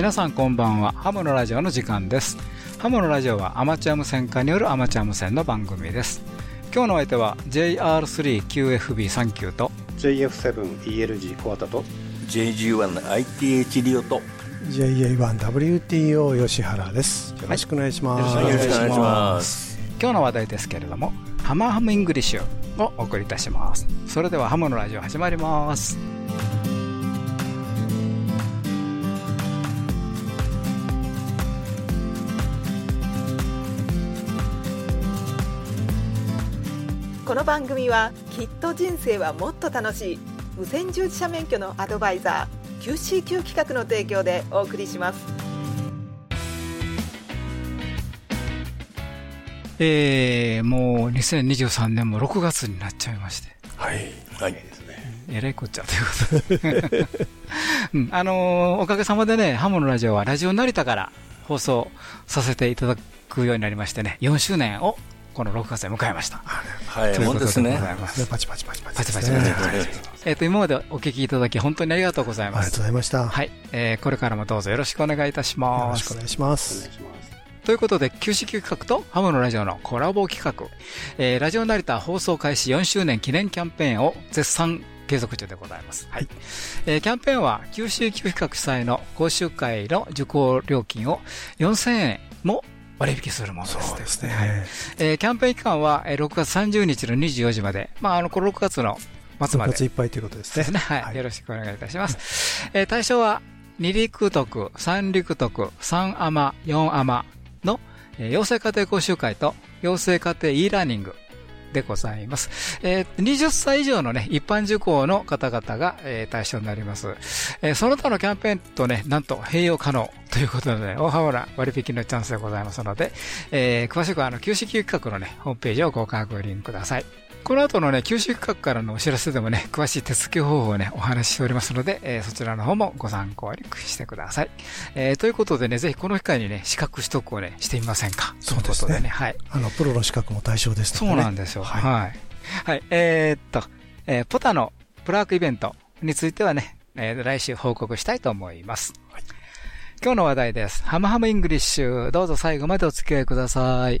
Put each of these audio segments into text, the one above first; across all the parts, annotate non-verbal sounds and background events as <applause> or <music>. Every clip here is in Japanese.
皆さんこんばんは。ハムのラジオの時間です。ハムのラジオはアマチュア無線家によるアマチュア無線の番組です。今日の相手は JR3QFB39 と JF7ELG コアタと JG1ITH リオと JA1WTO 吉原です。よろしくお願いします、はいよろしくお願いします。今日の話題ですけれどもハムハム English をお送りいたします。それではハムのラジオ始まりますこの番組はきっと人生はもっと楽しい。無線従事者免許のアドバイザー QCQ 企画の提供でお送りします。えー、もう2023年も6月になっちゃいまして。はいはいえらいこっちゃということで、うん。あのーおかげさまでね、ハムのラジオはラジオ成田から放送させていただくようになりましてね、4周年をこの6月で迎えました。早いというですねございます。パチパチパチパチパチパチパチパチえっ、と、今までお聞きいただき本当にありがとうございありがとうます。ございました、よはい、えーこれからもどうぞよろしくお願いいたしろますしくお。願いしますお願いしますということで、99企画とハムのラジオのコラボ企画、えーラジオ成田放送開始4周年記念キャンペーンを絶賛継続中でございます。はい。えーキャンペーンは99企画主催の講習会の受講料金を4000円も割引するものです。そうですね、はいえーキャンペーン期間はえー6月30日の24時まで、まあ、あの、この6月の末ま6で月いっぱいということですねですね。はい。よろしくお願いいたします。えー対象は、2陸徳、3陸徳、3アマ、4アマの、えー養成家庭講習会と養成家庭 e ラーニングでございます。えー20歳以上のね、一般受講の方々が、えー対象になります。えーその他のキャンペーンとね、なんと併用可能ということで、ね大幅な割引のチャンスでございますので、えー詳しくはあの、休止企画のね、ホームページをご確認ください。この後のね、九州企画からのお知らせでもね、詳しい手続き方法をね、お話ししておりますので、えーそちらの方もご参考にしてください。えーということでね、ぜひこの機会にね、資格取得をね、してみませんか？そうですねね、はい。あのプロの資格も対象ですそうので、ね、なんですよ。はいはい。はい。えーっと、えー POTA の plaque イベントについてはね、えー来週報告したいと思います。今日の話題です。ハムハム English。どうぞ最後までお付き合いください。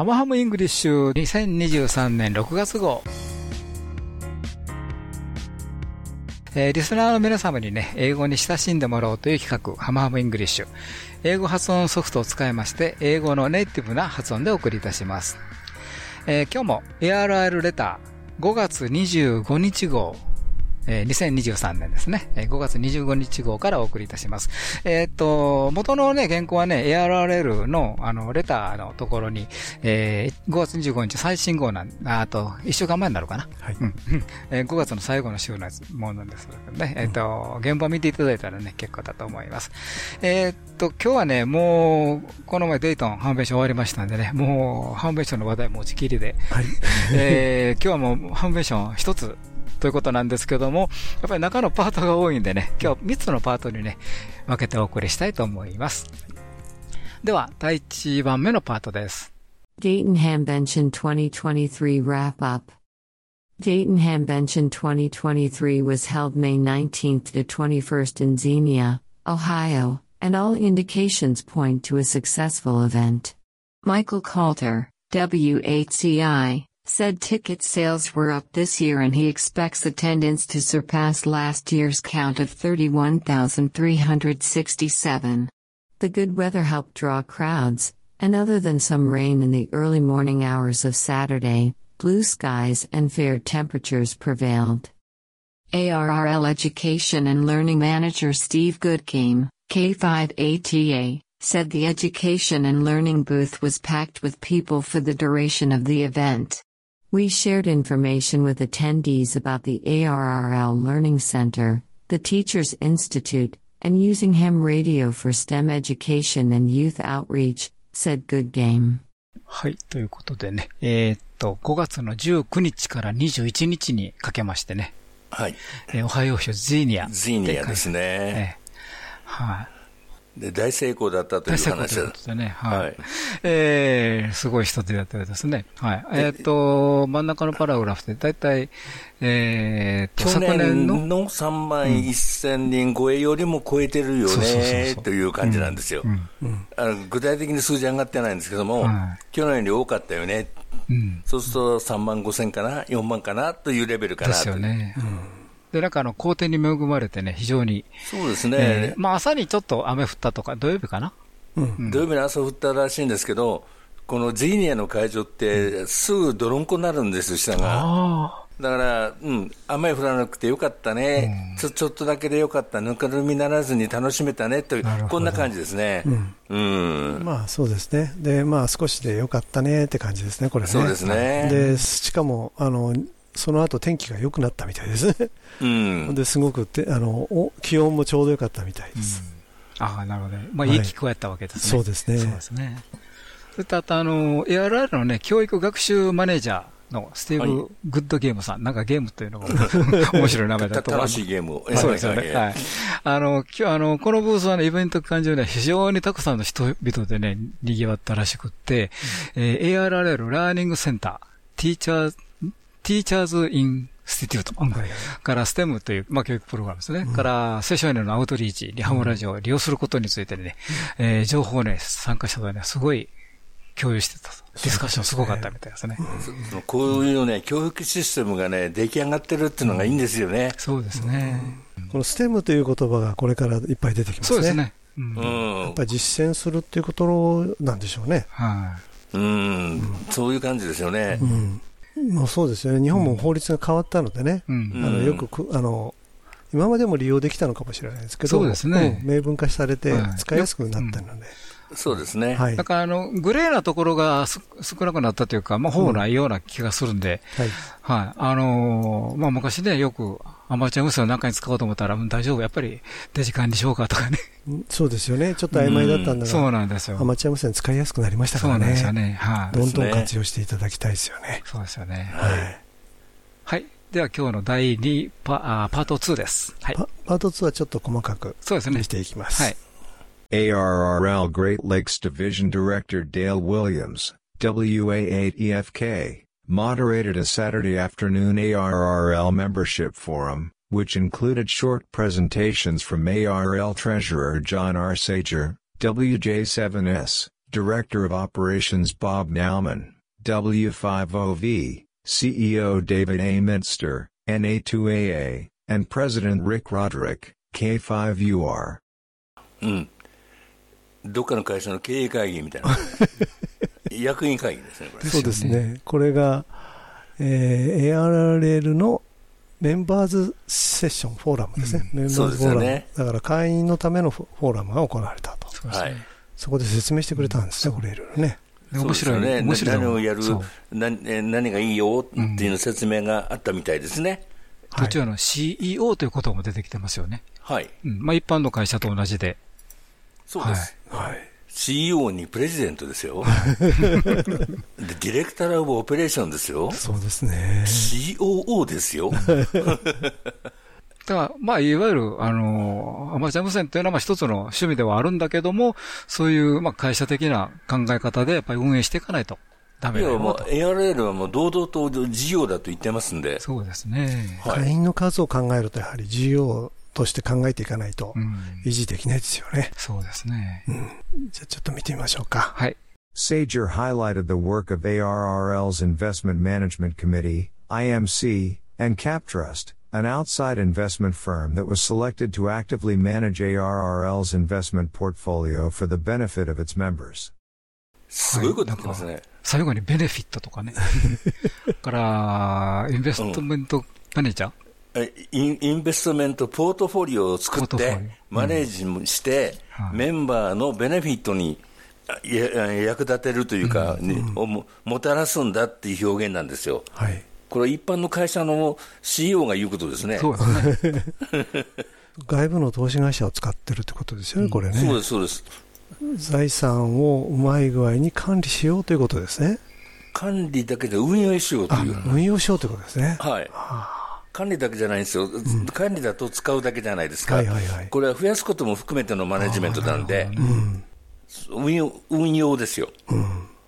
ハムハム English 2023年6月号。えーリスナーの皆様にね、英語に親しんでもらおうという企画、ハムハム English。英語発音ソフトを使いまして、英語のネイティブな発音でお送りいたします。えー今日も ARR レター5月25日号、えー2023年ですね。えー5月25日号からお送りいたします。えーっと、元のね、原稿はね、ARRL の、あの、レターのところに、えー5月25日最新号なん、ああと、1週間前になるかな。はいえー5月の最後の週のやつものですのでね、えーっと、現場見ていただいたらね、結構だと思います。えーっと、今日はね、もう、この前デイトンハンベーション終わりましたんでね、もう、ハンベーションの話題も打ち切りで、はいえー今日はもうハンベーション一つということなんですけども、やっぱり中のパートが多いんでね、今日3つのパートにね、分けてお送りしたいと思います。では、第1番目のパートです。Dayton Hamvention 2023 wrap up. Dayton Hamvention 2023 was held May 19th to 21st in Xenia, Ohio, and all indications point to a successful event. Michael Coulter, WHCI, said ticket sales were up this year and he expects attendance to surpass last year's count of 31,367. The good weather helped draw crowds, and other than some rain in the early morning hours of Saturday, blue skies and fair temperatures prevailed. ARRL Education and Learning Manager Steve Goodgame, K5ATA, said the Education and Learning booth was packed with people for the duration of the event. We shared information with attendees about the ARRL Learning Center, the Teachers Institute, and using ham radio for STEM education and youth outreach, said Good Game. はい。ということでね、えーっと、5月の19日から21日にかけましてね、はい。えーオハイオ州ジーニア。ジーニアですえね。えはい。 で大成功だったという話だ。ということでね、はい。はい。えー、すごい人でやってるですね。はい。えーっと、真ん中のパラグラフで、だいたい、えー去昨年年の、の？3万1000人超えよりも超えてるよねという感じなんですよ。あの具体的に数字上がってないんですけども、は去年より多かったよね、うん。そうすると3万5千かな、4万かな？というレベルかでなとすよね。で、なんかあの、好天に恵まれてね、非常に、そうですね、えーまあ朝にちょっと雨降ったとか、土曜日かな？うん。土曜日の朝降ったらしいんですけど、このジーニアの会場って、すぐ泥んこになるんですよ、下が。あだから、うん、雨降らなくてよかったね、ちょちょっとだけでよかった、ぬかるみならずに楽しめたねというこんな感じですね。うん。まあそうですね。で、まあ少しでよかったねって感じですね、これね。そうですね。で、しかも、あの、その後天気が良くなったみたいですね。うん、で、すごくて、あの、お気温もちょうど良かったみたいです。あ。ああ、なるほどね。まあ、はいいい気候やったわけですね。そうですねそうですね。それとあと、あの、ARR のね、教育学習マネージャーのスティーブ・はグッドゲームさん、なんかゲームというのが <laughs> 面白い名前だとた楽しいゲームを。<laughs> そうですよね。はいはい。あの、今日、あの、このブースはね、イベント期間中ね、非常にたくさんの人々でね、賑わったらしくって、えー ARRL Learning Center、Teachers、Teachers Institute、から STEM という、まあ、教育プログラムですね。から、青少年のアウトリーチ、に ham radio を利用することについてね、えー情報をね、参加者とね、すごい共有してたと。ディスカッションすごかったみたいですね。こういうね、教育システムがね、出来上がってるっていうのがいいんですよね。そうですね。この STEM という言葉がこれからいっぱい出てきますね。そうですね。うんうん。やっぱり実践するっていうことなんでしょうね。はい。うん、そういう感じですよねう。ん。もうそうですよね。日本も法律が変わったのでね、うん。うん。あのよくくあの今までも利用できたのかもしれないですけど、そうですね。ん明文化されてはい。使いやすくなったので、そうですね。はい。だから、あの、グレーなところがす少なくなったというか、まあ、ほぼないような気がするんで、はい、はい。あのーまあ、昔ね、よく、アマチュア無線を中に使おうと思ったら、うん大丈夫、やっぱり、デジカンにしようかとかね。うんそうですよね。ちょっと曖昧だったんだそうが、なんですよ。アマチュア無線使いやすくなりましたそうからね。なんですよね。はい。どんどん活用していただきたいですよね。そうですよね。はい。はい。では、今日の第2パあパート2です。はい。パパート2はちょっと細かくそうですねし。ていきます。はい。ARRL Great Lakes Division Director Dale Williams, WA8EFK, moderated a Saturday afternoon ARRL membership forum, which included short presentations from ARL Treasurer John R. Sager, WJ7S, Director of Operations Bob Nauman, W5OV, CEO David A. Minster, NA2AA, and President Rick Roderick, K5UR. うん。Hmm. どっかの会社の経営会議みたいな。<laughs> 役員会議ですね、これ。そうですね。これが、えー ARL のメンバーズセッション、フォーラムですね。メンバーズフォーラム。ねだから会員のためのフォーラムが行われたと。そ。はい。そこで説明してくれたんですね、これいろいろね。で面白い。ね。面白い。何をやるそう、なえ何がいいよっていうの説明があったみたいですね。はい途中の CEO ということも出てきてますよね。はい。うん。まあ、一般の会社と同じで。そうです。はい。CEO にプレジデントですよ。<laughs> で、ディレクターオブオペレーションですよ。そうですね。COO ですよ。だから、まあ、いわゆる、あの、アマチュア無線というのは、まあ、一つの趣味ではあるんだけども、そういう、まあ、会社的な考え方で、やっぱり運営していかないとダメいや、もうだよと。ARL はもう堂々と事業だと言ってますんで。そうですね。はい。会員の数を考えると、やはり事業として考えていかないとうん。維持できないですよね。そうですね。じゃあちょっと見てみましょうか。はい。Sager highlighted the work of ARRL's Investment Management Committee, IMC, and CapTrust, an outside investment firm that was selected to actively manage ARRL's investment portfolio for the benefit of its members. すごいこと言ってますね。最後にベネフィットとかね。から、インベストメントマネージャーえインインベストメントポートフォリオを作ってマネージもして、はいメンバーのベネフィットに役立てるというか、ももたらすんだっていう表現なんですよ。はい。これ一般の会社の CEO が言うことですね。そうですね。<laughs> 外部の投資会社を使ってるってことですよね、これね。そうです、そうです。財産をうまい具合に管理しようということですね。管理だけで運用しようとあいう。運用しようということですね。はい。管理だけじゃないんですよ。管理だと使うだけじゃないですか。はいはいはいこれは増やすことも含めてのマネジメントなんで、運用、運用ですよ。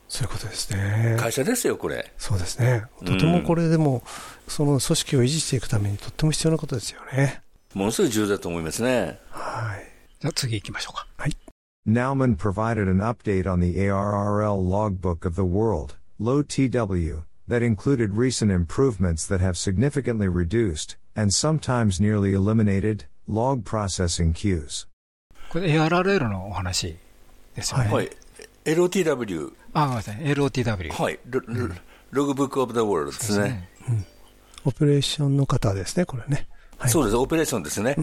そういうことですね。会社ですよ、これ。そうですね。とてもこれでも、その組織を維持していくためにとっても必要なことですよね。ものすごい重要だと思いますね。はい。じゃあ次行きましょうか。はい。Naumann provided an update on the ARRL logbook of the world, low TW, that included recent improvements that have significantly reduced, and sometimes nearly eliminated, log processing queues. これ ARRL のお話ですよね。はい。LOTW。あ、ごめんなさい。LOTW。はい。ロロログブックオブザワールドですね。オペレーションの方ですね、これね。はいそうです。オペレーションですね。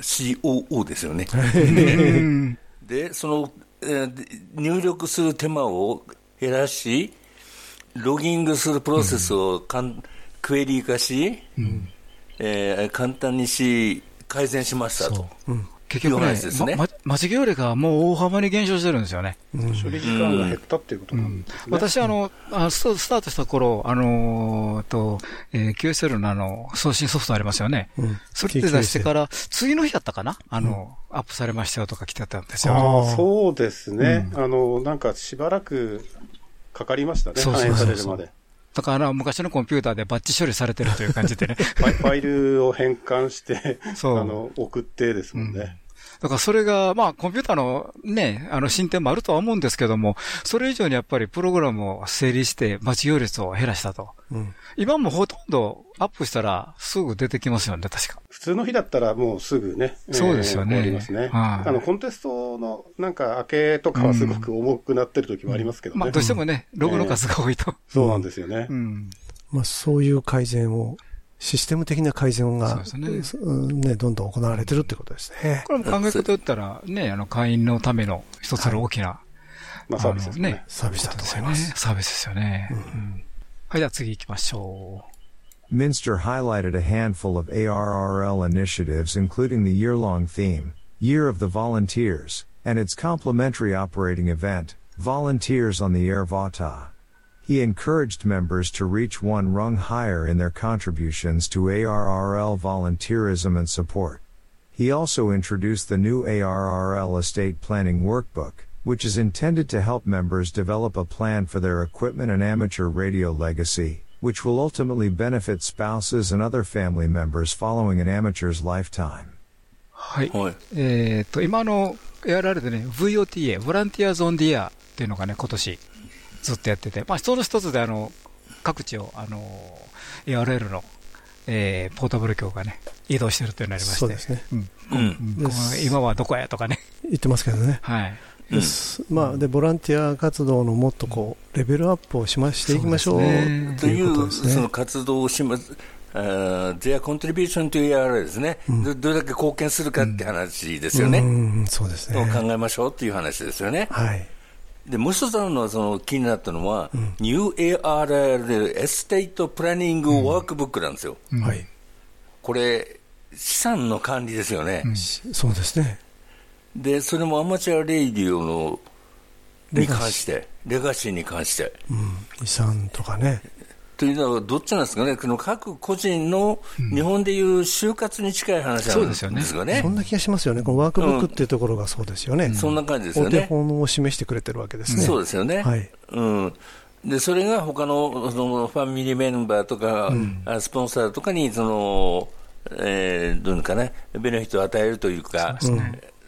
COO ですよね。で、その、えーで入力する手間を減らし、 ロギングするプロセスをかん、クエリー化し、えー簡単にし、改善しましたと。結局ねですねまま間違いよりかはもう大幅に減少してるんですよね。処理時間が減ったっていうことなんですね。私、あの、あスタスタートした頃、あのーと、えー QSL のあの、送信ソフトありますよね。うんそれって出してから、次の日やったかな？あの、アップされましたよとか来てたんですよ。ああ、そうですね。あの、なんかしばらくかかりましたね、そう。だから、昔のコンピューターでバッチ処理されてるという感じでね。ファイルを変換して、あの、送ってですもんね。だからそれが、まあ、コンピューターのね、あの、進展もあるとは思うんですけども、それ以上にやっぱりプログラムを整理して間違い率を減らしたと。うん今もほとんどアップしたらすぐ出てきますよね、確か。普通の日だったらもうすぐね、えーそうですよね終わりますね。はいあの、コンテストのなんか明けとかはすごく重くなってる時もありますけどね。まあ、どうしてもね、ログの数が多いと。そうなんですよね。うん。まあ、そういう改善を、システム的な改善が、そうですうんね、どんどん行われてるってことですね。これも考え方言ったら、ね、あの、会員のための一つの大きな、まあサービスですねね。サービスだと思いまねす。サービスですよね。うんはい、じゃあ次行きましょ Minster highlighted a handful of ARRL initiatives, including the year long theme, Year of the Volunteers, and its complementary operating event, Volunteers on the Air Vata. He encouraged members to reach one rung higher in their contributions to ARRL volunteerism and support. He also introduced the new ARRL Estate Planning Workbook, which is intended to help members develop a plan for their equipment and amateur radio legacy, which will ultimately benefit spouses and other family members following an amateur's lifetime. う。はい。はい。えっと、今の ARR でね、VOTA、ボランティアゾンディアっていうのがね、今年 ずっとやってて、まあ、その一つであの、各地を、あの、ARL の、えー、ポータブル局がね、移動してるっていうのがありまして。そうですね。うん。うん。今はどこやとかね。言ってますけどね。はい。ですまあ、で、ボランティア活動のもっとこう、レベルアップをしましていきましょうといううことですね。その活動をします。あー their contribution to ARL ですね、どどれだけ貢献するかって話ですよね。うん、そうですをね。考えましょうっていう話ですよね。はい。で、もう一つあるのは、その気になったのは、New ARRL Estate Planning Workbook なんですよ。はい。これ、資産の管理ですよね。しそうですね。で、それも amateur radio のに関して、レガシーに関して。遺産とかね。というのは、どっちなんですかね、この各個人の日本でいう終活に近い話なんですそうですよかね。そんな気がしますよね。このワークブックっていうところがそうですよね。そんな感じですよお手本を示してくれてるわけですね。そうですよね。はいうん。で、それが他の、その、ファミリーメンバーとか、あスポンサーとかに、その、えー、どういうのかな、ベネフィットを与えるというか、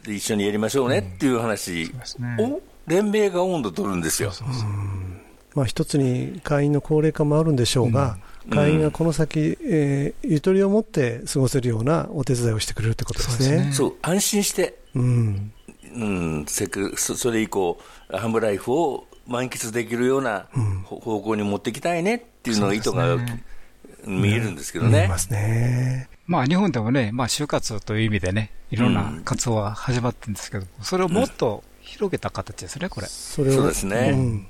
で一緒にやりましょうねっていう話すねを、連盟が温度取るんですよ。まあ一つに会員の高齢化もあるんでしょうが、会員がこの先、えーゆとりを持って過ごせるようなお手伝いをしてくれるってことですね。そう、安心して、うん。うん、せくそそれ以降、ハムライフを満喫できるようなほ方向に持っていきたいねっていうのが意図が見えるんですけどね見えま。すね。まあ日本でもね、まあ就活という意味でね、いろんな活動が始まってるんですけど、それをもっと広げた形ですね、これ。それをそうですね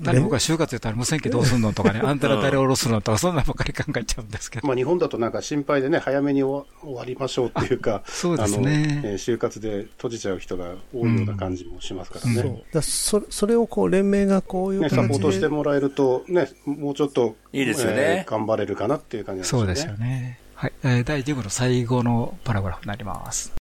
ん誰僕は就活言ったら無線機どうすんのとかね、アンテナ誰下ろすのとか、そんなばっかり考えちゃうんですけど。まあ日本だとなんか心配でね、早めに終わりましょうっていうか、そうですね。えー、就活で閉じちゃう人が多いような感じもしますからね。うん、だそそれをこう連盟がこういう、ね、サポートしてもらえると、ね、もうちょっと、いいですよね、えー、頑張れるかなっていう感じですね。そうですよね。はい。えー、第10部の最後のパラグラフになります。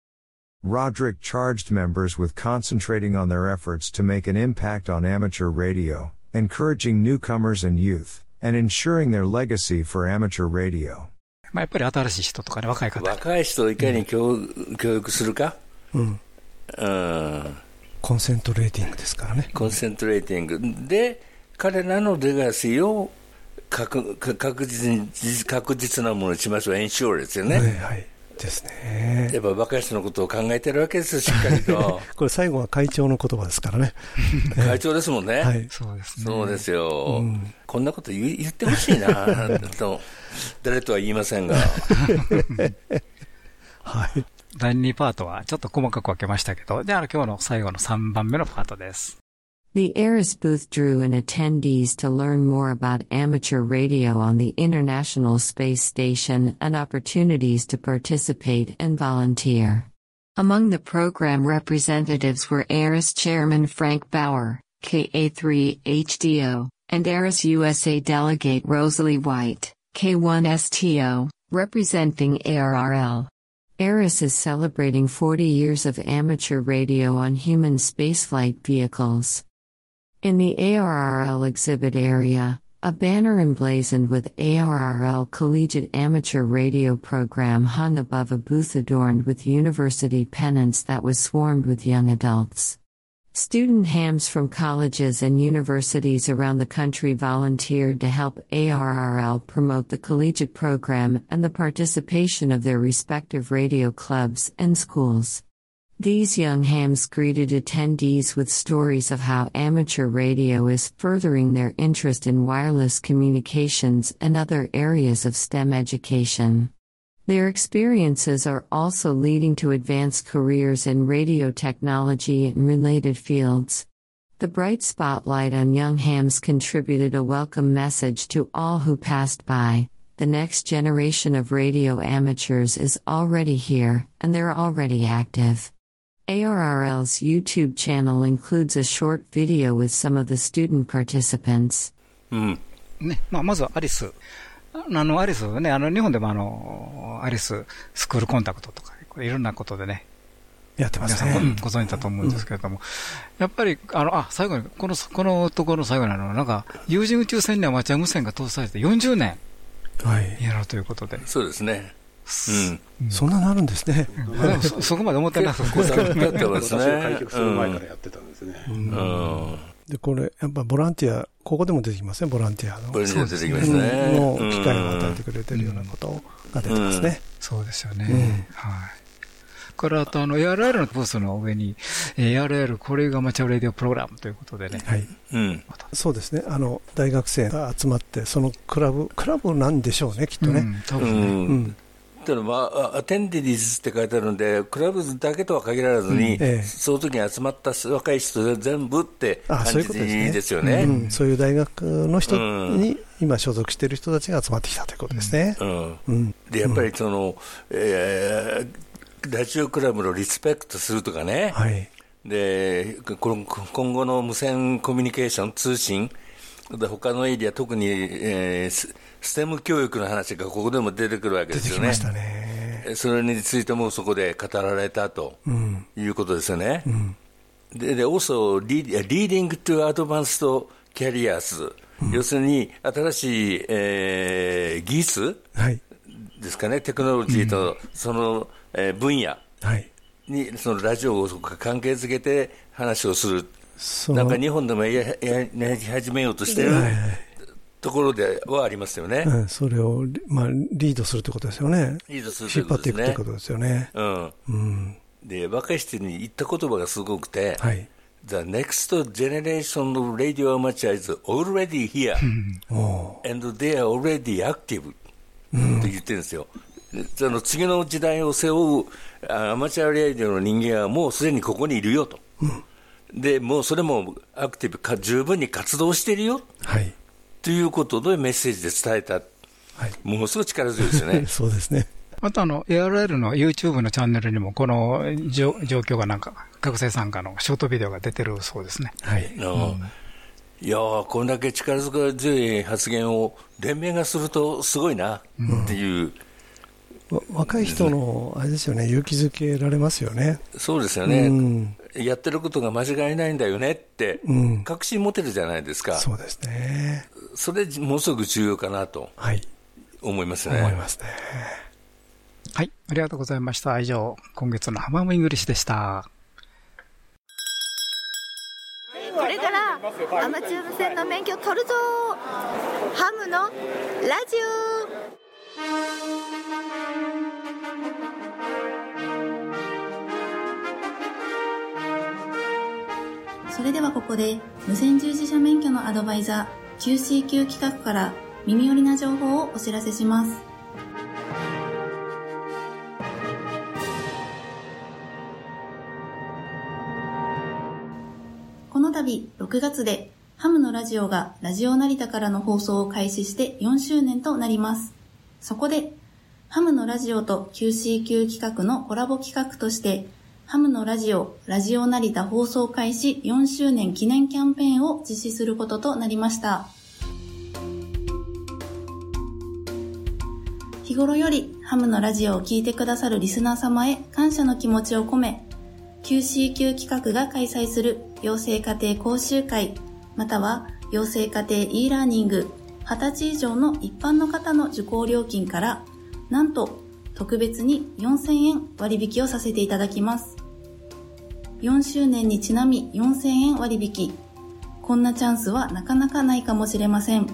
Roderick charged members with concentrating on their efforts to make an impact on amateur radio, encouraging newcomers and youth, and ensuring their legacy for amateur radio. まあやっぱり新しい人とかね、若い方。若い人をいかに教,、うん、教育するか？うん。うん。コンセントレーティングですからね。コンセントレーティング。で、彼らのレガシーを確確実に確実なものにしましょう、エンショーですよね。はい、はいですね。やっぱ若い人のことを考えてるわけですよ、しっかりと。<laughs> これ最後は会長の言葉ですからね。<laughs> 会長ですもんね。はい。そうですね。そうですよ。うん、こんなこと言言ってほしいなと、誰とは言いませんが。<laughs> はい。第2パートはちょっと細かく分けましたけど、じゃあ今日の最後の3番目のパートです。The ARIS booth drew in attendees to learn more about amateur radio on the International Space Station and opportunities to participate and volunteer. Among the program representatives were ARIS Chairman Frank Bauer, KA3HDO, and ARIS USA Delegate Rosalie White, K1STO, representing ARRL. ARIS is celebrating 40 years of amateur radio on human spaceflight vehicles. In the ARRL exhibit area, a banner emblazoned with ARRL Collegiate Amateur Radio Program hung above a booth adorned with university pennants that was swarmed with young adults. Student hams from colleges and universities around the country volunteered to help ARRL promote the collegiate program and the participation of their respective radio clubs and schools. These young hams greeted attendees with stories of how amateur radio is furthering their interest in wireless communications and other areas of STEM education. Their experiences are also leading to advanced careers in radio technology and related fields. The bright spotlight on young hams contributed a welcome message to all who passed by. The next generation of radio amateurs is already here, and they're already active. ARRL's YouTube channel includes a short video with some of the student participants. うん。ね、まあ、まずはアリス。あの、アリスね、あの、日本でもあの、アリススクールコンタクトとか、いろんなことでね、やってますね。皆さんご存知だと思うんですけれども、うん、やっぱり、あの、あ、最後に、この、このところの最後なのは、なんか、有人宇宙船にアマチュア無線が搭載されて40年、はい。やるということで。そうですね。うん、そんなのあるんですね。そそこまで思ってなかった。私が開局する前からやってたんですね。で、これ、やっぱボランティア、ここでも出てきますね、ボランティアの。ボランティア出てきますね。の機会を与えてくれてるようなことが出てますね。そうですよね。はい。から、あと、あの、ARL のブースの上に、ARL これがマチャレディオプログラムということでね。はい。うん。そうですね。あの、大学生が集まって、そのクラブ、クラブなんでしょうね、きっとね。うん、多分ね。うんただまあ、アテンディーズって書いてあるんで、クラブだけとは限らずに、うんええ、その時に集まった若い人全部って感じですよね。そういう大学の人に今所属している人たちが集まってきたということですね。で、やっぱりその、えー、ラジオクラブのリスペクトするとかね、はい、で今後の無線コミュニケーション、通信、で他のエリア、特に、えー、ステム教育の話がここでも出てくるわけですよね。ね。それについてもそこで語られたということですよね。うん、で、で、also, leading to advanced carriers、うん、要するに新しい、えー、技術、はい、ですかね、テクノロジーとその、えー、分野。に、そのラジオを関係づけて話をする。なんか日本でもやややり始めようとしてる、はいはいところではありますよね。うん、それを、まあ、リードするってことですよね。リードする引っ張っていくってことですよね。うん。うん、で、若い人に言った言葉がすごくて、はい。The next generation of radio amateur is already here, <laughs> and they are already active、うん、と言ってるんですよ。その次の時代を背負うアマチュアレディオの人間はもうすでにここにいるよと。うんで、もうそれもアクティブか、十分に活動してるよ。はい。ということでメッセージで伝えた。はい。ものすごい力強いですよね。<laughs> そうですね。あとあの、ARL の YouTube のチャンネルにも、この状況がなんか、学生参加のショートビデオが出てるそうですね。はい。うん、いやこんだけ力強い発言を連盟がするとすごいなっていう。うん、若い人の、あれですよね、勇気づけられますよね。そうですよね。うん、やってることが間違いないんだよねって、確信持てるじゃないですか。そうですね。それ、ものすごく重要かなと。はい。思いますね。思いますね。はい、ありがとうございました。以上、今月のハムハム English でした。これからアマチュア無線の免許取るぞハムのラジオそれではここで無線従事者免許のアドバイザー QCQ 企画から耳寄りな情報をお知らせします。この度6月でハムのラジオがラジオ成田からの放送を開始して4周年となります。そこで、ハムのラジオと QCQ 企画のコラボ企画として、ハムのラジオ、ラジオ成田放送開始4周年記念キャンペーンを実施することとなりました。日頃よりハムのラジオを聴いてくださるリスナー様へ感謝の気持ちを込め、QCQ 企画が開催する養成家庭講習会、または養成家庭 e ラーニング、20歳以上の一般の方の受講料金から、なんと特別に4000円割引をさせていただきます。4周年にちなみ4000円割引。こんなチャンスはなかなかないかもしれません。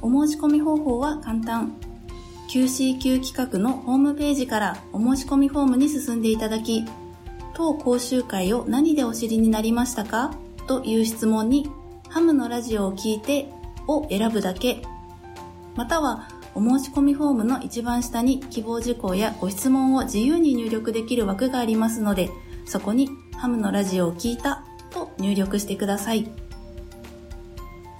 お申し込み方法は簡単。QCQ 企画のホームページからお申し込みフォームに進んでいただき、当講習会を何でお知りになりましたか？という質問に、ハムのラジオを聞いてを選ぶだけ。または、お申し込みフォームの一番下に希望事項やご質問を自由に入力できる枠がありますので、そこにハムのラジオを聞いたと入力してください。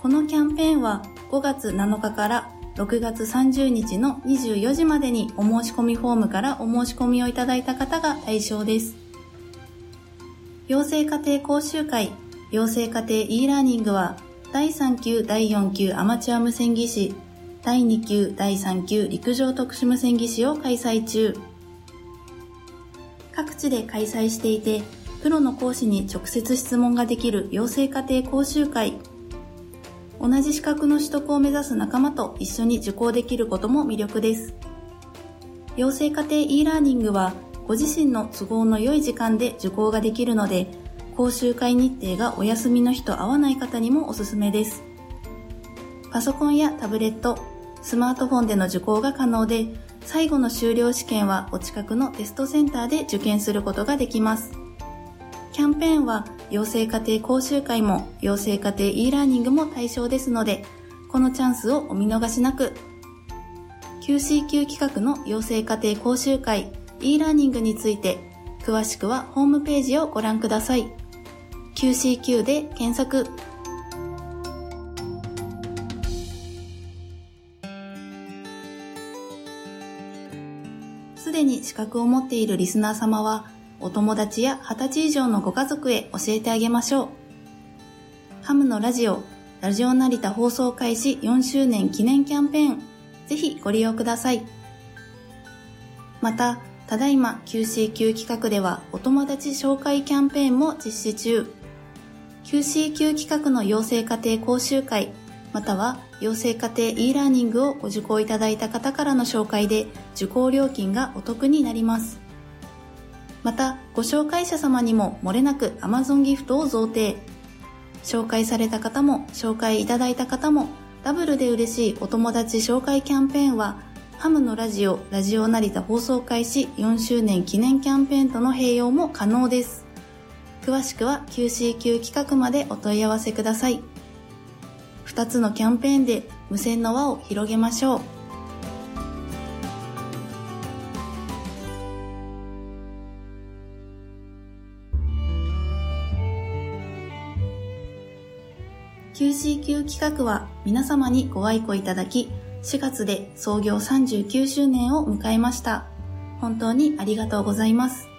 このキャンペーンは5月7日から6月30日の24時までにお申し込みフォームからお申し込みをいただいた方が対象です。養成家庭講習会、養成家庭 e ラーニングは、第3級、第4級アマチュア無線技師、第2級、第3級陸上特殊無線技師を開催中。各地で開催していて、プロの講師に直接質問ができる養成家庭講習会。同じ資格の取得を目指す仲間と一緒に受講できることも魅力です。養成家庭 e ラーニングはご自身の都合の良い時間で受講ができるので、講習会日程がお休みの日と合わない方にもおすすめです。パソコンやタブレット、スマートフォンでの受講が可能で、最後の修了試験はお近くのテストセンターで受験することができます。キャンペーンは養成家庭講習会も養成家庭 e ラーニングも対象ですので、このチャンスをお見逃しなく。QCQ 企画の養成家庭講習会 e ラーニングについて、詳しくはホームページをご覧ください。QCQ で検索。すでに資格を持っているリスナー様は、お友達や20歳以上のご家族へ教えてあげましょう。ハムのラジオ、ラジオ成田放送開始4周年記念キャンペーン、ぜひご利用ください。また、ただいま QCQ 企画ではお友達紹介キャンペーンも実施中。QCQ 企画の養成家庭講習会、または養成家庭 e ラーニングをご受講いただいた方からの紹介で受講料金がお得になります。また、ご紹介者様にも漏れなく Amazon ギフトを贈呈。紹介された方も紹介いただいた方もダブルで嬉しいお友達紹介キャンペーンはハムのラジオ、ラジオ成田放送開始4周年記念キャンペーンとの併用も可能です。詳しくは QCQ 企画までお問い合わせください2つのキャンペーンで無線の輪を広げましょう9 c 企画は皆様にご愛顧いただき、4月で創業39周年を迎えました。本当にありがとうございます。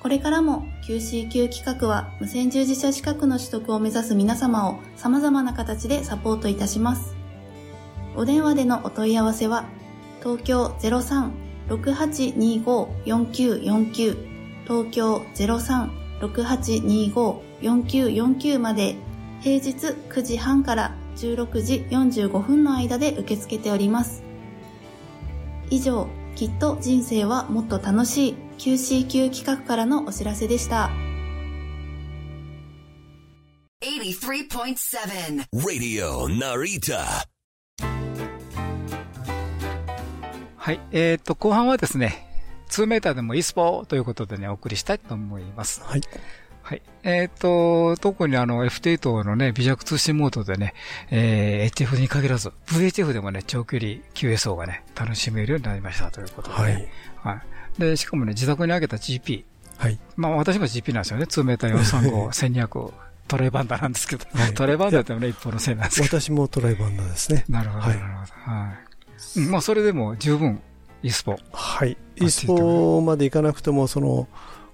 これからも QCQ 企画は無線従事者資格の取得を目指す皆様を様々な形でサポートいたします。お電話でのお問い合わせは、東京03-6825-4949東京03-6825-4949まで平日9時半から16時45分の間で受け付けております。以上、きっと人生はもっと楽しい QCQ 企画からのお知らせでした。83.7 Radio Narita. はい。えっ、と、後半はですね、2メーターでも e スポということでね、お送りしたいと思います。はい。はい。えっ、と、特にあの FT8 のね、微弱通信モードでね、えー HF に限らず、VHF でもね、長距離 QSO がね、楽しめるようになりましたということで、ね。はい。はい。で、しかもね、自宅に上げた GP。はい。まあ私も GP なんですよね。2メーター435、<laughs> 1200。トライバンダーなんですけど、はいトライバンダーってもね、一方のせいなんですけど。私もトライバンダーですね。なるほど、なるほど。はい。うんまあそれでも十分、e スポ。はい。e スポまで行かなくても、その、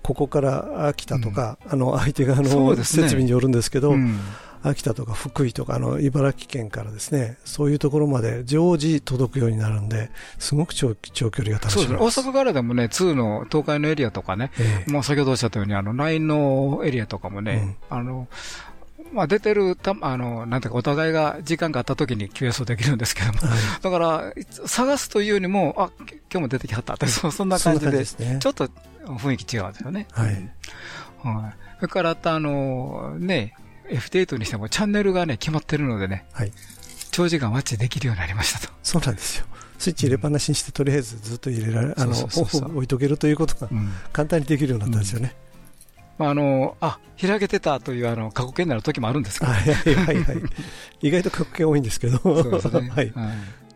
ここから秋田とか、あの、相手側の設備によるんですけど、うん秋田とか福井とか、あの、茨城県からですね、そういうところまで常時届くようになるんで、すごく長長距離が楽そうですね。大しめます。阪からでもね、2の東海のエリアとかね、まあ先ほどおっしゃったように、あの、9のエリアとかもね、あの、まあ出てるた、あの、なんていうか、お互いが時間があった時に QS できるんですけども、だから、探すというよりも、あ、今日も出てきはったって、そそんな感じそんな感じで、ですねちょっと雰囲気違うんですよね。はい。はい。それから、あとあの、ね、FT8 にしてもチャンネルがね、決まってるのでね、はい。長時間ワッチできるようになりましたと。そうなんですよ。スイッチ入れっぱなしにして、とりあえずずっと入れられ、あの、そうそうそうそう置いとけるということが簡単にできるようになったんですよね。まあ、あの、あ、開けてたというあの、過去形になる時もあるんですけど、はいはいはいはい。<laughs> 意外と過去形多いんですけど。そうですね。<laughs> はい。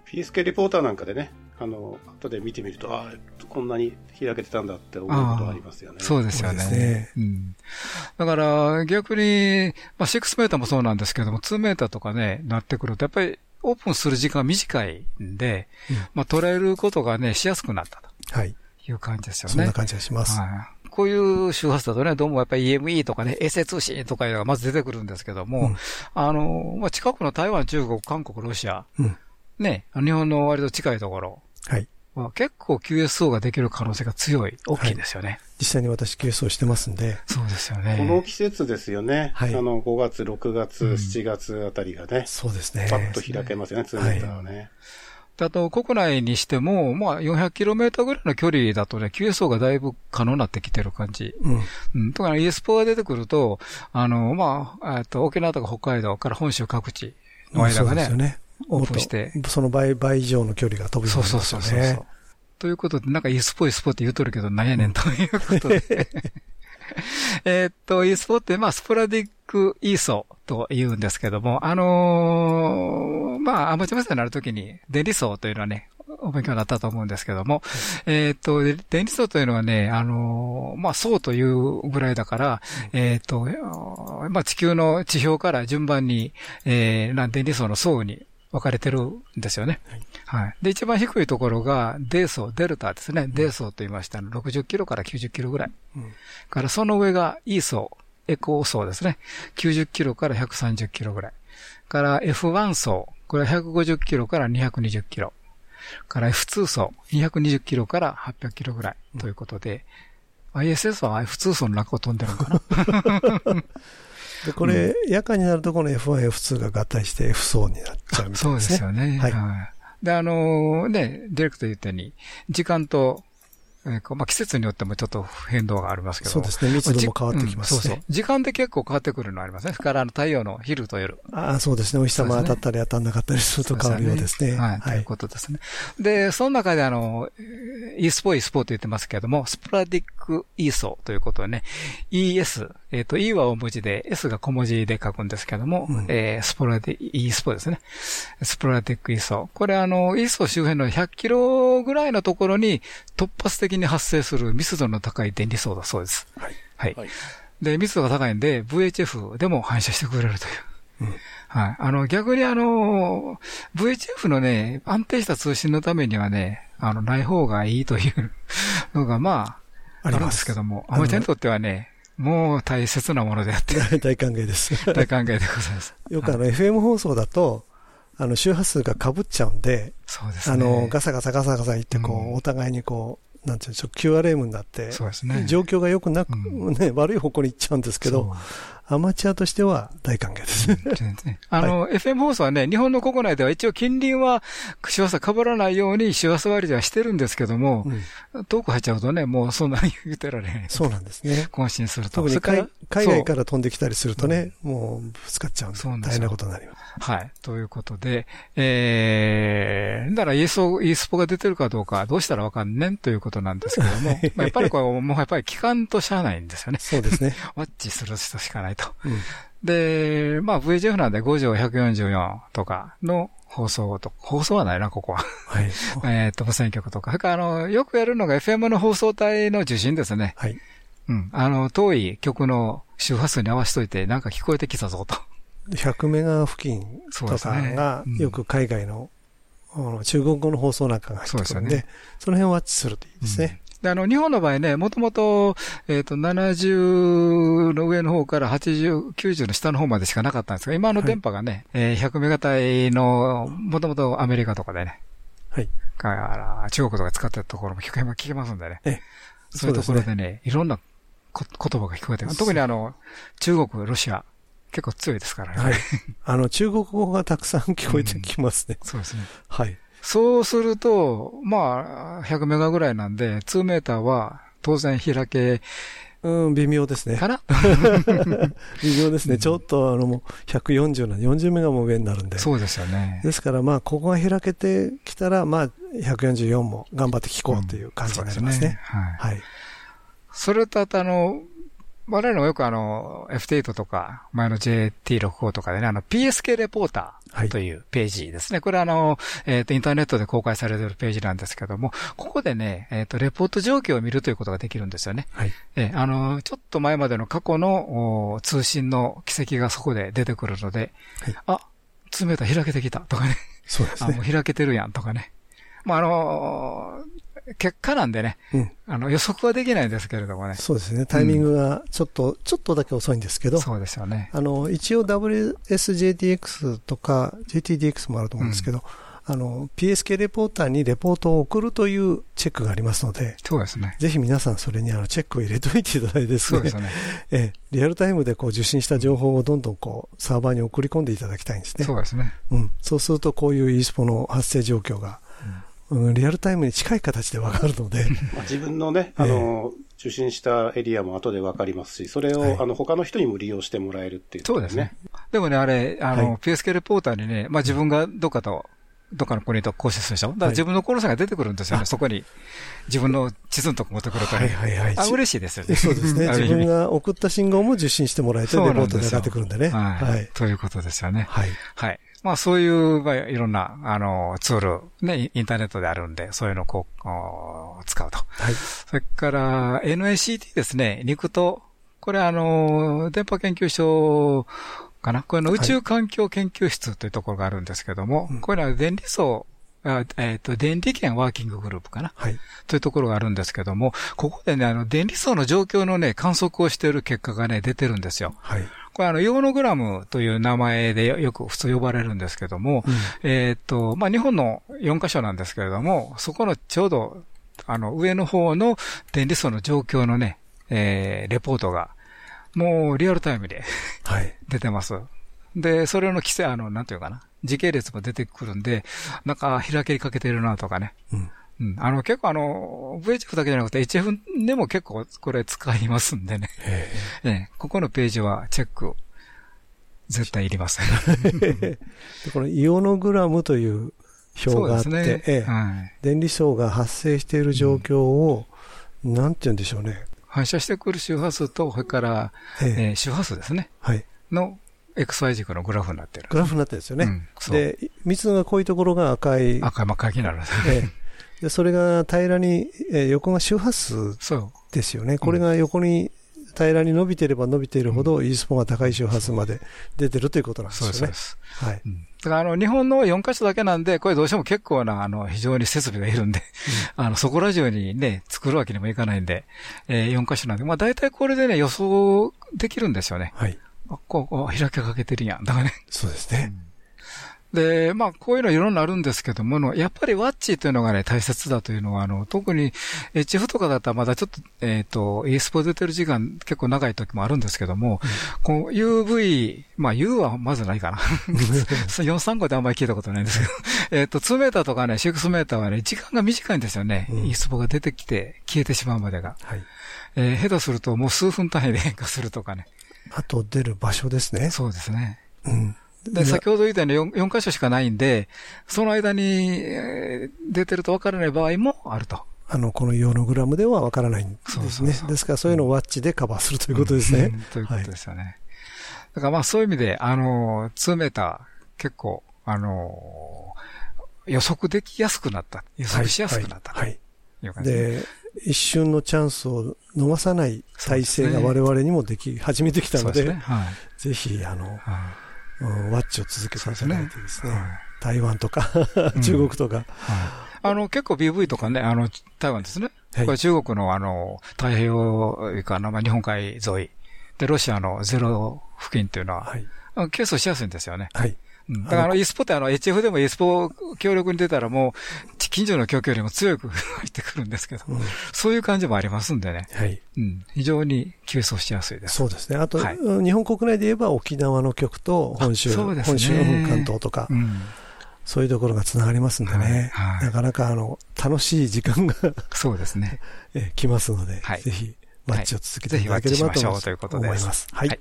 ピースケリポーターなんかでね、あの、後で見てみると、ああ、こんなに開けてたんだって思うことがありますよね。そうですよね。ねうん。だから、逆に、まあ、6メーターもそうなんですけども、2メーターとかね、なってくると、やっぱり、オープンする時間短いんで、まあ、捉えることがね、しやすくなったとはい。いう感じですよね。そんな感じがします。はい。こういう周波数だとね、どうもやっぱり EME とかね、衛星通信とかいうのがまず出てくるんですけども、うんあの、まあ、近くの台湾、中国、韓国、ロシア、うんね、日本の割と近いところはい。は結構 QSO ができる可能性が強い、大きいですよね。実際に私、QS をしてますんで。そうですよこね。の季節ですよね。はいあの、5月、6月、7月あたりがね。そうですね。パッと開けますよね、2メーターはね。であと、国内にしても、まあ、400km ぐらいの距離だとね、QSO がだいぶ可能になってきてる感じ。うん。うん。とか、ね、ESPO が出てくると、あの、まあ、えっと、沖縄とか北海道から本州各地の間がね、そうですよね。オープンして。その倍、倍以上の距離が飛ぶようそうになりますよねそうそうそうそう。。ということで、なんか e スポ e スポって言うとるけど、なんやねんということで。<laughs> えーっと、e スポって、まあ、スポラディック ESO と言うんですけども、あのーまあ、アマチュア無線になるときに、電離層というのはね、お勉強になったと思うんですけども、えーっと、で電離層というのはね、あのーまあ、層というぐらいだから、えーっと、まあ、地球の地表から順番に、えー、な電離層の層に分かれてるんですよね。はい。で、一番低いところが、デー層、デルタですね。デー層と言いました60キロから90キロぐらい。うんから、その上が E 層、エコー層ですね。90キロから130キロぐらい。から F1 層、これは150キロから220キロ。から F2 層、220キロから800キロぐらい。ということで、ISS は F2 層の中を飛んでるのかな <laughs> で、これ、夜間になるとこの F1、F2 が合体して F 層になっちゃうみたそでいうですね。すよね。はいはい。で、あのね、ディレクト言ったように、時間と、えーこうまあ、季節によってもちょっと変動がありますけどそうですね密度も変わってきますねうんそうそう。時間で結構変わってくるのありますね。からあの太陽の昼と夜。ああ、そうですね。お日様当たったり当たんなかったりすると変わるようですね。はい、ということですね。で、その中であの、e スポ e スポと言ってますけれども、スプラディック e ソということでね、ES、えっ、と、E は大文字で、S が小文字で書くんですけども、えースプラディ、e スポですね。スプラディック e ソ。これあの、e ソ周辺の100キロぐらいのところに突発的に発生する密度の高い電離層だそうです。はい。はい。で、密度が高いんで、VHF でも反射してくれるという。はい。あの、逆にあの、VHF のね、安定した通信のためにはね、あの、ない方がいいというのが、まあ、ありますけども、アマチュアにとってはね、もう大切なものであって。<laughs> 大歓迎です。大歓迎でございます。よくあの、FM 放送だと、あの、周波数が被っちゃうんで、そうですね。あの、ガサガサガサガサ言って、こう、お互いにこう、なんていうんでしょう、QRM になって、そうですね。状況が良くなく、ね、悪い方向に行っちゃうんですけど、アマチュアとしては大歓迎です。<laughs> あの、FM 放送はね、日本の国内では一応近隣は周波数被らないように周波数割りはしてるんですけども、遠く入っちゃうとね、もうそんなに言ってられない。そうなんですね。渾身すると。特に海外から飛んできたりするとね、もうぶつかっちゃうんで、大変なことになります。はい。ということで、えー、だから e スポが出てるかどうか、どうしたらわかんねんということなんですけども、<laughs> まあやっぱりこう、もうやっぱり機関としゃあないんですよね。そうですね。<laughs> ウォッチする人しかないと。うん、で、まあ VHF なんで5条144とかの放送と、放送はないな、ここは。はい。<laughs> えっと、無線局とか。あの、よくやるのが FM の放送帯の受信ですね。はい。うん。あの、遠い曲の周波数に合わせといて、なんか聞こえてきたぞと。100メガ付近とかが、よく海外の、中国語の放送なんかが入ってくるんで、そね、その辺をワッチするといいですね。で、あの、日本の場合ね、もともと、えっ、ー、と、70の上の方から80、90の下の方までしかなかったんですが、今の電波がね、はい、えー、100メガ帯の、もともとアメリカとかでね、はい。から、中国とか使ってるところも聞け聞けますんでね。えそういうところでね、ねいろんなこ言葉が聞こえてる。特にあの、中国、ロシア、結構強いですからね。はい。<laughs> あの、中国語がたくさん聞こえてきますね。うん、そうですね。はい。そうすると、まあ、100メガぐらいなんで、2メーターは当然開け、うん、微妙ですね。かな？<laughs> 微妙ですね。ちょっと、あの、もう、140な、40メガも上になるんで。そうですよね。ですから、まあ、ここが開けてきたら、まあ、144も頑張って聞こうっていう感じになりますね。うん、はい。はい。それと、あと、あの、我々もよくあの、F8 とか、前の JT65 とかでね、あの、PSK レポーターというページですね。はい、これあの、えっ、ー、と、インターネットで公開されているページなんですけども、ここでね、えっ、ー、と、レポート状況を見るということができるんですよね。はい。えー、あの、ちょっと前までの過去の通信の軌跡がそこで出てくるので、はい、あ、2メーター開けてきたとかね。そうですね。<laughs> あ、もう開けてるやんとかね。まあ、あの結果なんでね、うん、あの予測はできないんですけれどもね。そうですね。タイミングがちょっと、うん、ちょっとだけ遅いんですけど。そうですよね。あの、一応 WSJTX とか JTDX もあると思うんですけど、うん、あの、PSK レポーターにレポートを送るというチェックがありますので、そうですね。ぜひ皆さんそれにあのチェックを入れといていただいてですね、そうですね。<laughs> え、リアルタイムでこう受信した情報をどんどんこうサーバーに送り込んでいただきたいんですね。そうですね。うん。そうするとこういう e スポの発生状況が、うん、リアルタイムに近い形でわかるので。<laughs> まあ自分のね、あの、えー、受信したエリアも後でわかりますし、それを、はい、あの、他の人にも利用してもらえるっていう、ね、そうですね。でもね、あれ、あの、はい、PSK レポーターにね、まあ自分がどっかと、どっかの国と交渉するでしょだから自分のコロさんが出てくるんですよね、はい、そこに。自分の地図のとこ持ってくると、ね。はいはいはい。あ、嬉しいですよね。そうですね。自分が送った信号も受信してもらえて、レポートで上がってくるんでね。はい。はい。ということですよね。はい。はい。まあそういう、まあ、いろんな、あの、ツール、ね、インターネットであるんで、そういうのをこう、使うと。はい。それから、NACT ですね、肉と、これあの、電波研究所かな？これの宇宙環境研究室というところがあるんですけども、はい、これは電離層、えっ、ー、と、電離圏ワーキンググループかな？はい。というところがあるんですけども、ここでね、あの、電離層の状況のね、観測をしている結果がね、出てるんですよ。はい。これあの、ヨーノグラムという名前でよく普通呼ばれるんですけども、うん、えっ、と、まあ、日本の4カ所なんですけれども、そこのちょうど、あの、上の方の電離層の状況のね、えー、レポートが、もうリアルタイムではい、出てます。で、それの規制、あの、なんていうかな、時系列も出てくるんで、なんか開けかけてるなとかね。うん。うん。あの、結構あの、VHF だけじゃなくて HF でも結構これ使いますんでね。ええ、ここのページはチェック、絶対いりません。<laughs> でこのイオノグラムという表があって、ねええはい、電離層が発生している状況を、うん、なんて言うんでしょうね。反射してくる周波数と、それから、えええー、周波数ですね。はい。の XY 軸のグラフになってる。グラフになってるんですよね。うんで、密度が濃いところが赤い。赤い、真っ赤になるんですええで、それが平らに、えー横が周波数。ですよね。これが横に平らに伸びていれば伸びているほど、e スポが高い周波数まで出てるということなんですよね。そうです。はい。だからあの、日本の4カ所だけなんで、これどうしても結構な、あの、非常に設備がいるんで、あの、そこら中にね、作るわけにもいかないんで、えー、4カ所なんで、まあ大体これでね、予想できるんですよね。はい。あ、こう、あ開きかけてるやん。だからね。そうですね。で、まあ、こういうのいろんなあるんですけども、やっぱりワッチというのがね、大切だというのは、あの、特に HF とかだったらまだちょっと、えっ、と、e スポ出てる時間結構長い時もあるんですけども、こう UV、まあ U はまずないかな。<laughs> 435であんまり聞いたことないんですけど、<laughs> えっと、2メーターとかね、6メーターはね、時間が短いんですよね。e スポが出てきて消えてしまうまでが。はい。えー、ヘドするともう数分単位で変化するとかね。あと出る場所ですね。そうですね。うん。で、先ほど言ったように 4, 4箇所しかないんで、その間に、えー、出てるとわからない場合もあると。あの、このヨノグラムではわからないんですね。ですから、そういうのをワッチでカバーするということですね。うんうん、ということですよね。はい、だからまあそういう意味で、あの、2メーター結構、あの、予測できやすくなった。予測しやすくなった。はい。はい、で、一瞬のチャンスを逃さない体制が我々にもでき、始めてきたので、でねはい、ぜひ、あの、はいワッチを続けていただいてですね、台湾とか中国とか、あの、結構 BV とかね、あの、台湾ですね。これ中国のあの、太平洋かな、まあ、日本海沿い。で、ロシアのゼロ付近っていうのは、はい、ケースしやすいんですよね。はい。だからあの e スポってあの HF でも e スポ協力に出たらもう近所の供給よりも強く入ってくるんですけど、うん、そういう感じもありますんでね。はい。うん。非常に急走しやすいです。そうですね。あと、はい、日本国内で言えば沖縄の局と本州、そうですね、本州の関東とか、うん、そういうところがつながりますんでね。はいはい、なかなかあの、楽しい時間がそうですね。<laughs> え、来ますので、はい、ぜひ、マッチを続けていただければと思います。はい。はい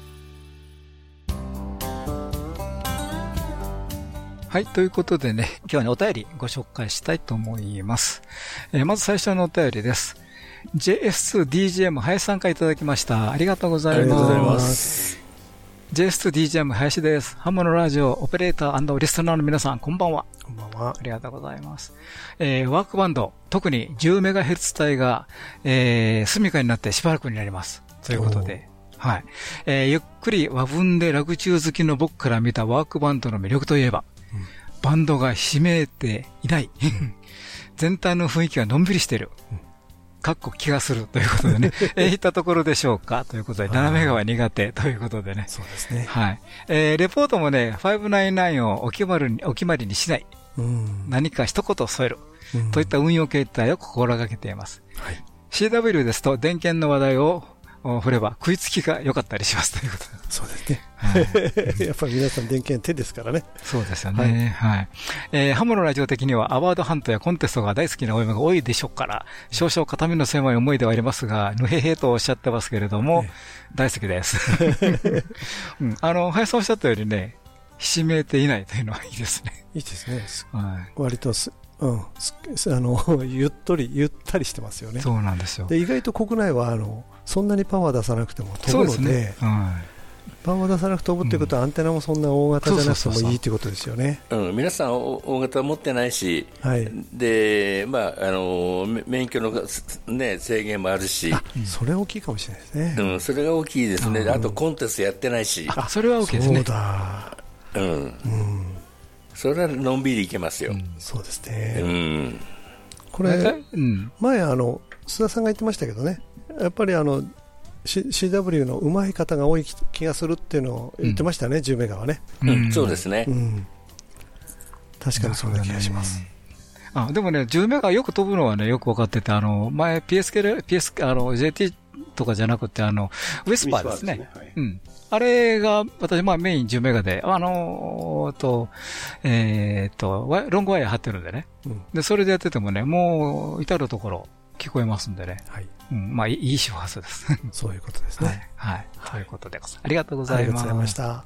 はい。ということでね、今日はね、お便りご紹介したいと思います。えー、まず最初のお便りです。JS2DJM 林さんからいただきました。ありがとうございます。ありがとうございます。JS2DJM 林です。ハムのラジオオペレーターリスナーの皆さん、こんばんは。こんばんは。ありがとうございます。えー、ワークバンド、特に 10MHz 帯が、えー、住処になってしばらくになります。ということで。はい。えー、ゆっくり和文でラグチュー好きの僕から見たワークバンドの魅力といえば、バンドがひしめいていない。<laughs> 全体の雰囲気がのんびりしている。かっこ気がするということでね。<laughs> えー、いったところでしょうかということで、斜め川苦手ということでね。そうですね。はい。えー、レポートもね、599をお決まりに、お決まりにしない。うん、何か一言添える。といった運用形態を心がけています。はい、CW ですと、電源の話題を振れば食いつきが良かったりしますということそうですね。はい、やっぱり皆さん電源手ですからね。そうですよね。はい。はい、えー、ハムのラジオ的にはアワードハントやコンテストが大好きなお嫁が多いでしょうから、少々片身の狭い思いではありますが、ぬへへとおっしゃってますけれども、大好きです。<laughs> うん、あの、林さんおっしゃったよりね、ひしめいていないというのはいいですね。いいですね。はい、割とす、うん、あの、<laughs> ゆったり、ゆったりしてますよね。そうなんですよ。で、意外と国内は、あの、そんなにパワー出さなくても飛ぶので、でねはい、パワー出さなくて飛ぶってことは、アンテナもそんな大型じゃなくてもいいってことですよね。うん、皆さん大型持ってないし、はい、で、まあ、あの、免許の、ね、制限もあるし。それ大きいかもしれないですね。うん、それが大きいですね。あと、コンテストやってないし。あ、それは大きいですね。そうだ。うん。うん。それはのんびりいけますよ。そうですね。うん。これ、うん、前、あの、須田さんが言ってましたけどね、やっぱりあの、C、CW の上手い方が多い気がするっていうのを言ってましたね、うん、10メガはね。うん、そうですね。うん。確かにそんな気がします。あ、でもね、10メガよく飛ぶのはね、よく分かってて、あの、前 PSK、PS、あの、JT とかじゃなくて、あの、ウェスパーですね。すねはい、うん。あれが、私、まあメイン10メガで、あのー、と、えー、と、ロングワイヤー張ってるんでね。うん、で、それでやっててもね、もう、至るところ、聞こえますんでね。はい。うん、まあ、いい周波数です。<laughs> そういうことですね。はい。はい。ということでありがとうございます。ありがとうございました。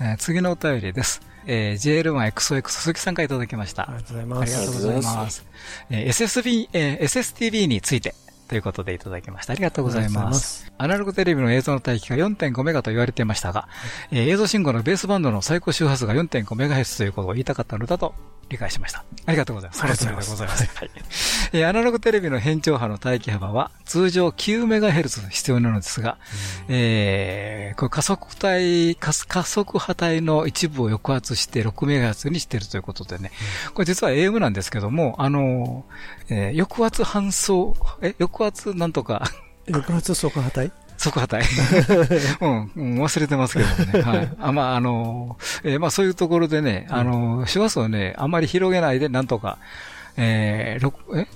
えー、次のお便りです。えー、JL1XOX 鈴木さんからいただきました。ありがとうございます。ありがとうございます。えー、SSB、えー、SSTV について、ということでいただきました。ありがとうございます。アナログテレビの映像の帯域が4.5メガと言われていましたが、えー、映像信号のベースバンドの最高周波数が4.5メガヘルツということを言いたかったのだと理解しました。ありがとうございます。その通りでございます。はい。えアナログテレビの変調波の帯域幅は通常 9MHz 必要なのですが、うん、えー、これ加速帯、加速波帯の一部を抑圧して 6MHz にしているということでね、うん、これ実は AM なんですけども、あの、えー、抑圧搬送、え、抑圧なんとか抑圧速波帯？即破体。<laughs> うん、忘れてますけどね。はい。あまあ、あの、えー、まあそういうところでね、あの、周波数をね、あんまり広げないで、なんとか、えー、6、え？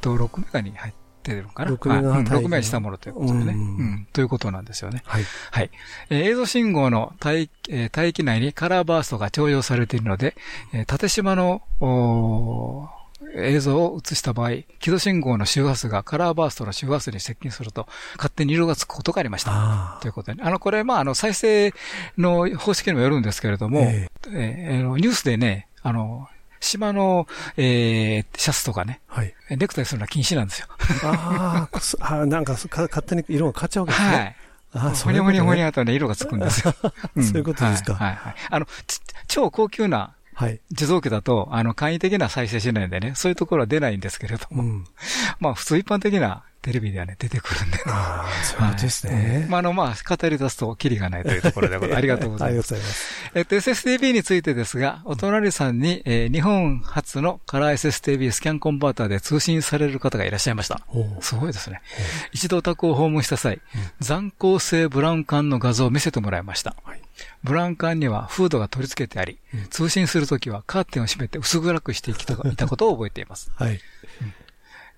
と、6メガに入ってるのかな ?6 メガ、はい、6メガにしたものということでね。うん、ということなんですよね。はい。はい。えー、映像信号の帯、えー、帯域内にカラーバーストが徴用されているので、えー、縦島の、お映像を映した場合、軌道信号の周波数がカラーバーストの周波数に接近すると、勝手に色がつくことがありました。ということで、あの、これ、まあ、あの、再生の方式にもよるんですけれども、えー、えー、ニュースでね、あの、島の、えー、シャツとかね、はい、ネクタイするのは禁止なんですよ。ああ、なんか勝手に色が変わっちゃうわけですね。はい。ああ、ほにゃほにゃほにゃとね、色がつくんですよ。<laughs> そういうことですか。はい、はい。あの、超高級なはい。地蔵機だと、あの、簡易的な再生しないんでね、そういうところは出ないんですけれども、うん、<laughs> まあ、普通一般的なテレビではね、出てくるんで、ね。ああ、そうですね。はい、まあ、あの、まあ、語り出すとキリがないというところでありがとうございます。ありがとうございます。えっと、SSTV についてですが、お隣さんに、えー、日本初のカラー SSTV スキャンコンバーターで通信される方がいらっしゃいました。すごいですね。一度宅を訪問した際、うん、残光性ブラウン管の画像を見せてもらいました。はいブラウン管にはフードが取り付けてあり、うん、通信するときはカーテンを閉めて薄暗くしていたことを覚えています。<laughs> はい。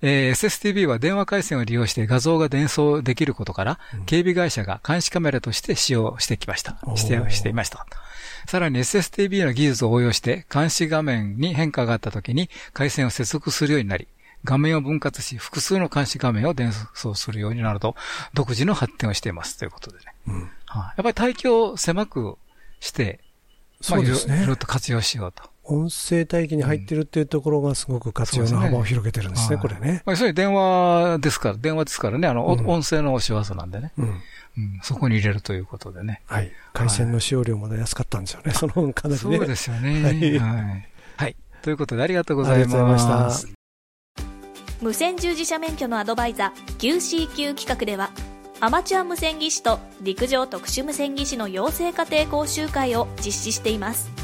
えー、SSTV は電話回線を利用して画像が伝送できることから、うん、警備会社が監視カメラとして使用してきました。して、していました。さらに SSTV の技術を応用して監視画面に変化があったときに回線を接続するようになり、画面を分割し複数の監視画面を伝送するようになると、独自の発展をしていますということでね。うん、はあ、やっぱり体系を狭くして、そうですね。いろいろと活用しようと。音声帯域に入ってるっていうところがすごく活用の幅を広げてるんですね、これね。まあ、そういう電話ですから、電話ですからね、あの、音声の周波数なんでね。うん。そこに入れるということでね。はい。回線の使用量も安かったんですよね、その分かなりね。そうですよね。はい。はい。ということでありがとうございました。無線従事者免許のアドバイザー QCQ 企画では、アマチュア無線技師と陸上特殊無線技師の養成家庭講習会を実施しています。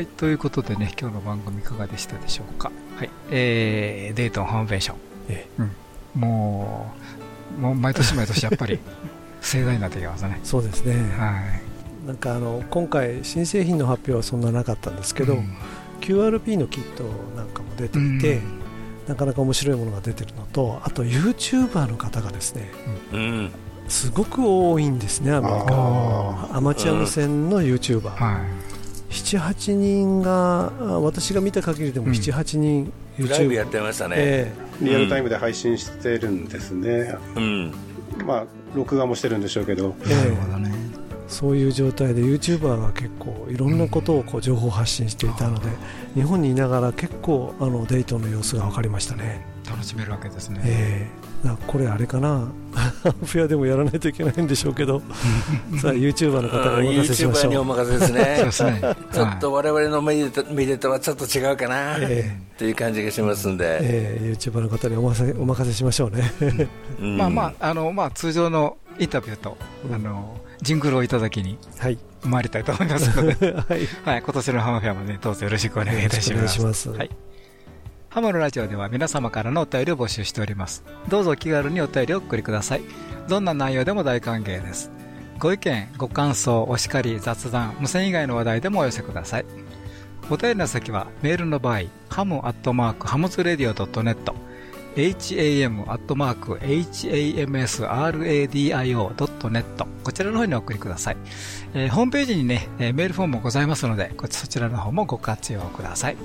はい、ということでね、今日の番組いかがでしたでしょうか？はい、えー、デートンハンベンション。ええ、うん、もう、もう毎年毎年やっぱり <laughs> 盛大になってきますね。そうですね。はい。なんかあの今回新製品の発表はそんななかったんですけど、うん、QRP のキットなんかも出ていて、うん、なかなか面白いものが出てるのと、あと YouTuber の方がですね、うん、すごく多いんですね、アメリカアマチュア無線の YouTuber。はい78人が私が見た限りでも78人 YouTube、ライブやってましたね、えー、リアルタイムで配信してるんですね、うん、まあ録画もしてるんでしょうけど、えー、ね、そういう状態で YouTuber が結構いろんなことをこう情報発信していたので、うん、日本にいながら結構あのデートの様子が分かりましたね。楽しめるわけですね、えーこれあれかなフェアでもやらないといけないんでしょうけどさあ YouTuber の方にお任せしましょう YouTuber にお任せですねちょっと我々のメディとはちょっと違うかな、えー、という感じがしますんで、えー、YouTuber の方にお任せお任せしましょうねまあまああの、まあ、通常のインタビューと、うん、あのジングルをいただきに、はい。参りたいと思いますので、<laughs> はい。はい。今年のハムフェアもね、どうぞよろしくお願いいたします。お願いします。はい。ハムのラジオでは皆様からのお便りを募集しております。どうぞお気軽にお便りをお送りください。どんな内容でも大歓迎です。ご意見、ご感想、お叱り、雑談、無線以外の話題でもお寄せください。お便りの先はメールの場合、 ham アットマーク hamsradio .net、ham アットマーク hamsradio.net こちらの方にお送りください、えー、ホームページにね、メールフォームもございますのでそちらの方もご活用ください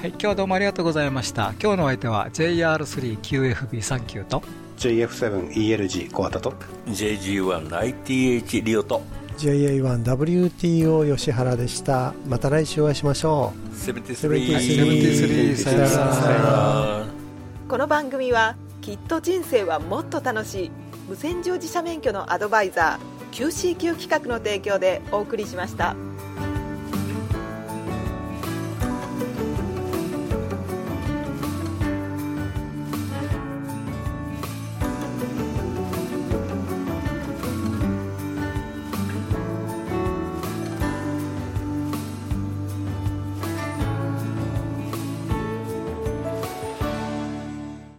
はい、今日はどうもありがとうございました。今日のお相手は JR3QFB39 と。JF7ELG 小畑と。JG1ITH リオと。JA1WTO 吉原でした。また来週お会いしましょう。73 73さよならこの番組はきっと人生はもっと楽しい。無線乗自社免許のアドバイザー QCQ 企画の提供でお送りしました。